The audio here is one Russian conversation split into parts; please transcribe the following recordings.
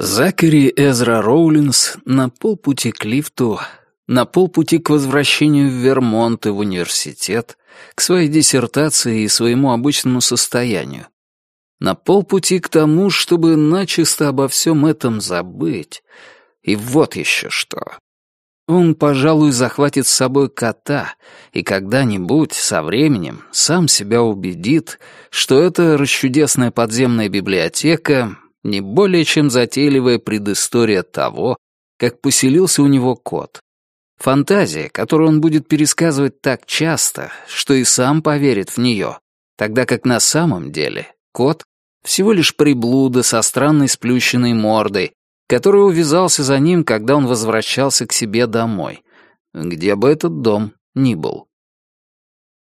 Закари Эзра Роулинс на полпути к лифту, на полпути к возвращению в Вермонт и в университет, к своей диссертации и своему обычному состоянию. На полпути к тому, чтобы начисто обо всем этом забыть. И вот еще что. Он, пожалуй, захватит с собой кота и когда-нибудь, со временем, сам себя убедит, что эта расчудесная подземная библиотека не более чем затейливая предыстория того, как поселился у него кот. Фантазия, которую он будет пересказывать так часто, что и сам поверит в нее, тогда как на самом деле кот — всего лишь приблуда со странной сплющенной мордой, который увязался за ним, когда он возвращался к себе домой, где бы этот дом ни был.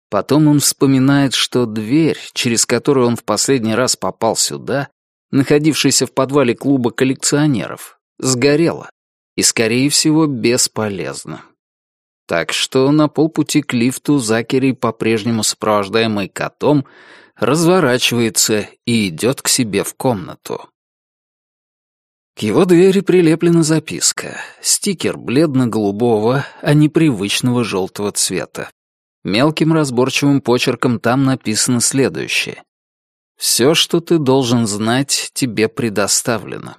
Потом он вспоминает, что дверь, через которую он в последний раз попал сюда, находившаяся в подвале клуба коллекционеров, сгорела и, скорее всего, бесполезна. Так что на полпути к лифту Закери, по-прежнему сопровождаемый котом, разворачивается и идет к себе в комнату. К его двери прилеплена записка. Стикер бледно-голубого, а не привычного желтого цвета. Мелким разборчивым почерком там написано следующее. Все, что ты должен знать, тебе предоставлено.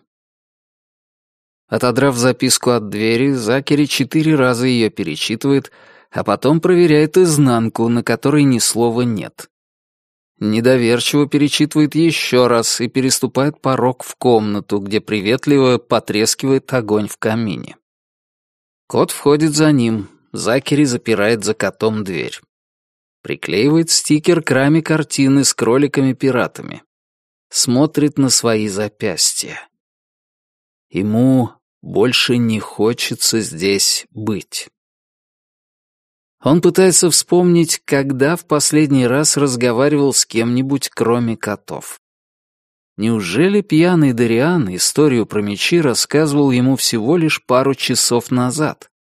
Отодрав записку от двери, Закери четыре раза ее перечитывает, а потом проверяет изнанку, на которой ни слова нет. Недоверчиво перечитывает еще раз и переступает порог в комнату, где приветливо потрескивает огонь в камине. Кот входит за ним, Закери запирает за котом дверь. Приклеивает стикер к раме картины с кроликами-пиратами. Смотрит на свои запястья. Ему больше не хочется здесь быть. Он пытается вспомнить, когда в последний раз разговаривал с кем-нибудь, кроме котов. Неужели пьяный Дариан историю про мечи рассказывал ему всего лишь пару часов назад?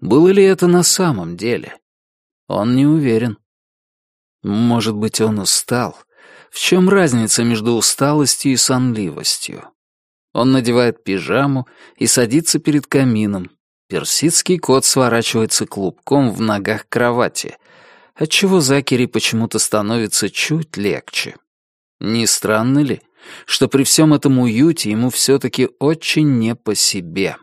Было ли это на самом деле? Он не уверен. Может быть, он устал? В чем разница между усталостью и сонливостью? Он надевает пижаму и садится перед камином. Персидский кот сворачивается клубком в ногах кровати, отчего Закери почему-то становится чуть легче. Не странно ли, что при всем этом уюте ему все-таки очень не по себе?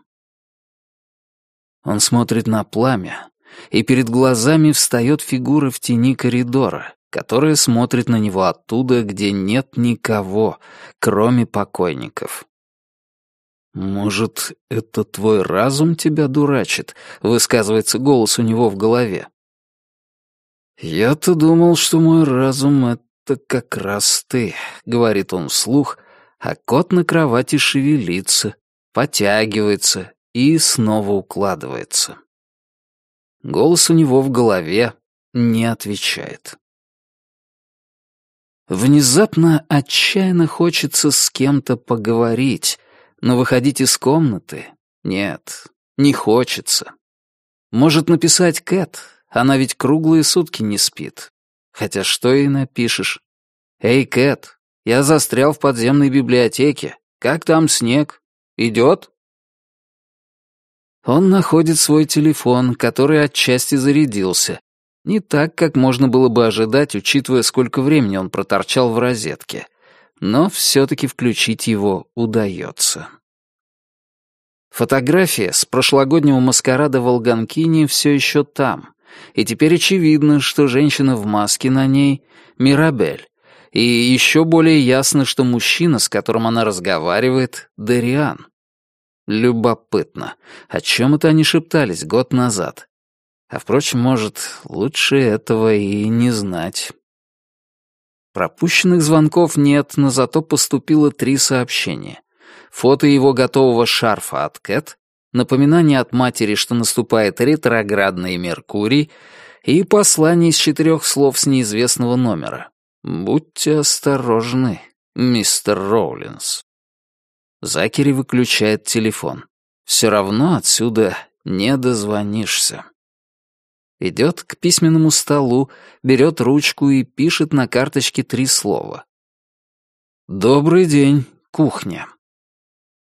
Он смотрит на пламя, и перед глазами встает фигура в тени коридора, которая смотрит на него оттуда, где нет никого, кроме покойников. «Может, это твой разум тебя дурачит?» — высказывается голос у него в голове. «Я-то думал, что мой разум — это как раз ты», — говорит он вслух, а кот на кровати шевелится, потягивается и снова укладывается. Голос у него в голове не отвечает. Внезапно отчаянно хочется с кем-то поговорить, но выходить из комнаты нет, не хочется. Может написать Кэт, она ведь круглые сутки не спит. Хотя что ей напишешь? «Эй, Кэт, я застрял в подземной библиотеке. Как там снег? Идет?» Он находит свой телефон, который отчасти зарядился. Не так, как можно было бы ожидать, учитывая, сколько времени он проторчал в розетке. Но все-таки включить его удается. Фотография с прошлогоднего маскарада в Алганкине все еще там. И теперь очевидно, что женщина в маске на ней — Мирабель. И еще более ясно, что мужчина, с которым она разговаривает, — Дариан. Любопытно, о чем это они шептались год назад? А впрочем, может, лучше этого и не знать. Пропущенных звонков нет, но зато поступило три сообщения. Фото его готового шарфа от Кэт, напоминание от матери, что наступает ретроградный Меркурий, и послание из четырех слов с неизвестного номера. «Будьте осторожны, мистер Роулинс». Закери выключает телефон. Все равно отсюда не дозвонишься. Идет к письменному столу, берет ручку и пишет на карточке три слова. «Добрый день, кухня».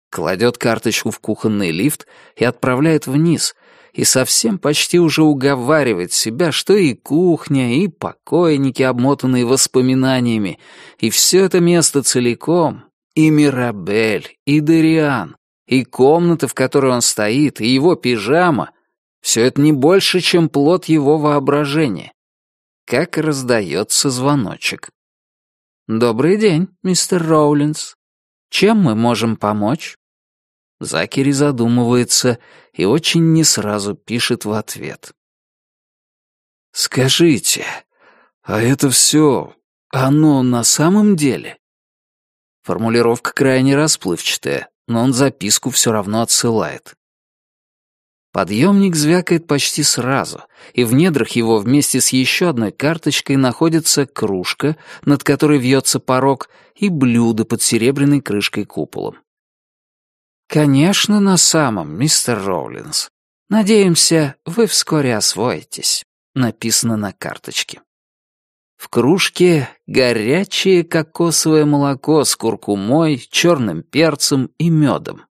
кладет карточку в кухонный лифт и отправляет вниз, и совсем почти уже уговаривает себя, что и кухня, и покойники, обмотанные воспоминаниями, и все это место целиком, и Мирабель, и Дериан, и комната, в которой он стоит, и его пижама — все это не больше, чем плод его воображения. Как раздается звоночек. «Добрый день, мистер Роулинс. Чем мы можем помочь?» Закери задумывается и очень не сразу пишет в ответ. «Скажите, а это все, оно на самом деле?» Формулировка крайне расплывчатая, но он записку все равно отсылает. Подъемник звякает почти сразу, и в недрах его вместе с еще одной карточкой находится кружка, над которой вьется порог, и блюдо под серебряной крышкой куполом. «Конечно, на самом, мистер Роулинс. Надеемся, вы вскоре освоитесь», — написано на карточке. В кружке горячее кокосовое молоко с куркумой, черным перцем и медом.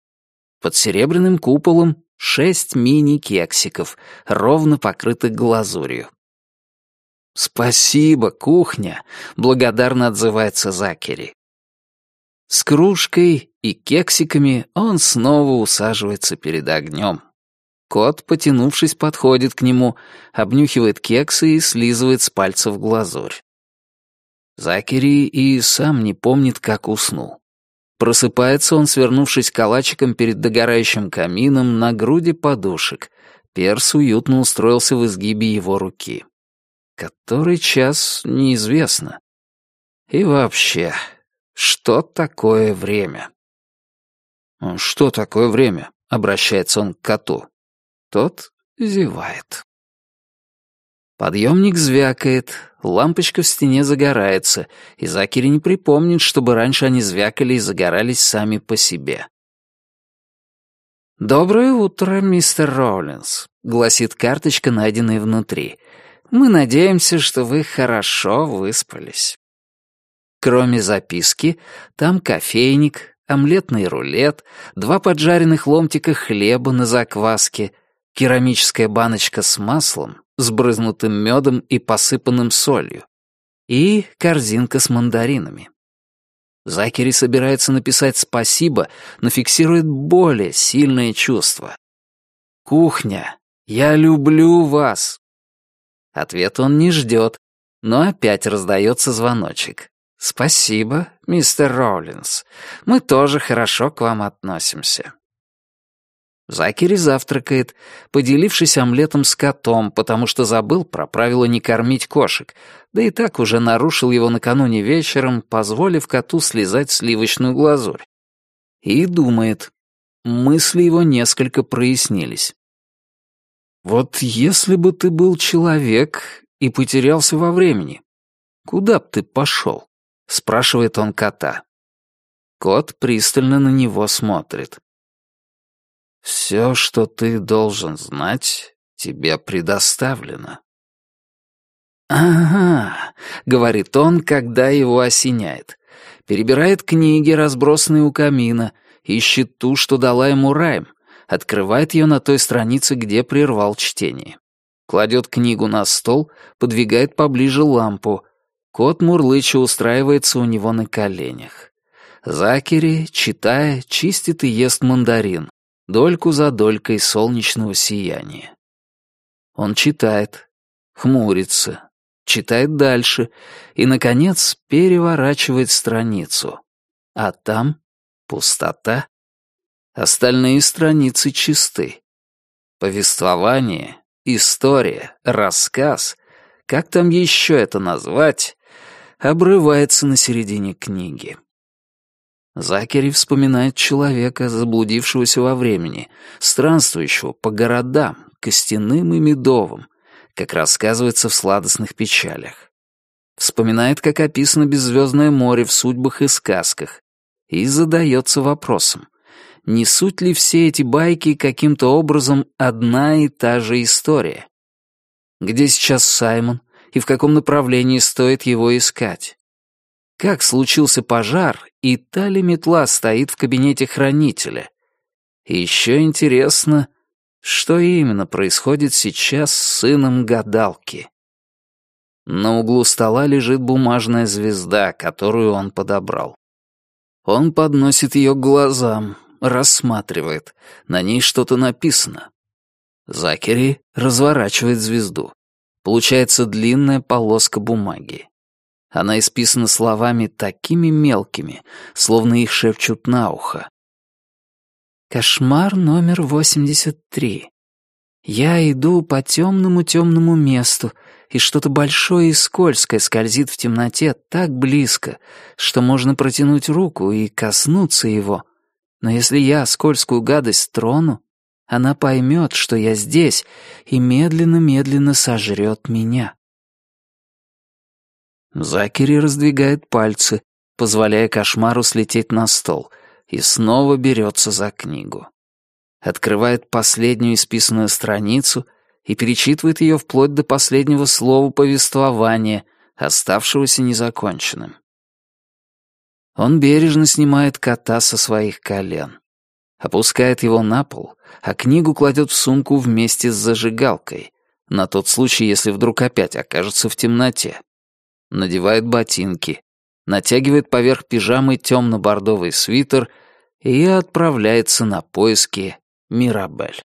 Под серебряным куполом шесть мини-кексиков, ровно покрытых глазурью. «Спасибо, кухня», — благодарно отзывается Закери. С кружкой и кексиками он снова усаживается перед огнем. Кот, потянувшись, подходит к нему, обнюхивает кексы и слизывает с пальцев глазурь. Закери и сам не помнит, как уснул. Просыпается он, свернувшись калачиком перед догорающим камином на груди подушек. Перс уютно устроился в изгибе его руки. Который час неизвестно. И вообще, что такое время? «Что такое время?» — обращается он к коту. Тот зевает. Подъемник звякает, лампочка в стене загорается, и Закери не припомнит, чтобы раньше они звякали и загорались сами по себе. «Доброе утро, мистер Роулинс», — гласит карточка, найденная внутри. «Мы надеемся, что вы хорошо выспались». Кроме записки, там кофейник, омлетный рулет, два поджаренных ломтика хлеба на закваске, керамическая баночка с маслом, сбрызнутым медом и посыпанным солью, и корзинка с мандаринами. Закери собирается написать «спасибо», но фиксирует более сильное чувство. «Кухня, я люблю вас». Ответ он не ждет, но опять раздается звоночек. «Спасибо, мистер Роулинс. Мы тоже хорошо к вам относимся». Закери завтракает, поделившись омлетом с котом, потому что забыл про правило не кормить кошек, да и так уже нарушил его накануне вечером, позволив коту слезать сливочную глазурь. И думает. Мысли его несколько прояснились. «Вот если бы ты был человек и потерялся во времени, куда б ты пошел?» — спрашивает он кота. Кот пристально на него смотрит. «Все, что ты должен знать, тебе предоставлено». «Ага», — говорит он, когда его осеняет. Перебирает книги, разбросанные у камина, ищет ту, что дала ему Райм, открывает ее на той странице, где прервал чтение. Кладет книгу на стол, подвигает поближе лампу, Кот Мурлыча устраивается у него на коленях. Закери, читая, чистит и ест мандарин, дольку за долькой солнечного сияния. Он читает, хмурится, читает дальше и, наконец, переворачивает страницу. А там пустота. Остальные страницы чисты. Повествование, история, рассказ, как там еще это назвать, обрывается на середине книги. Закери вспоминает человека, заблудившегося во времени, странствующего по городам, костяным и медовым, как рассказывается в «Сладостных печалях». Вспоминает, как описано беззвездное море в судьбах и сказках, и задается вопросом, не суть ли все эти байки каким-то образом одна и та же история? Где сейчас Саймон, и в каком направлении стоит его искать. Как случился пожар и та ли метла стоит в кабинете хранителя. И еще интересно, что именно происходит сейчас с сыном гадалки. На углу стола лежит бумажная звезда, которую он подобрал. Он подносит ее к глазам, рассматривает. На ней что-то написано. Закери разворачивает звезду. Получается длинная полоска бумаги. Она исписана словами такими мелкими, словно их шепчут на ухо. Кошмар номер 83. Я иду по темному-темному месту, и что-то большое и скользкое скользит в темноте так близко, что можно протянуть руку и коснуться его. Но если я скользкую гадость трону, она поймет, что я здесь, и медленно-медленно сожрет меня. Закери раздвигает пальцы, позволяя кошмару слететь на стол, и снова берется за книгу. Открывает последнюю исписанную страницу и перечитывает ее вплоть до последнего слова повествования, оставшегося незаконченным. Он бережно снимает кота со своих колен опускает его на пол, а книгу кладет в сумку вместе с зажигалкой, на тот случай, если вдруг опять окажется в темноте. Надевает ботинки, натягивает поверх пижамы темно-бордовый свитер и отправляется на поиски Мирабель.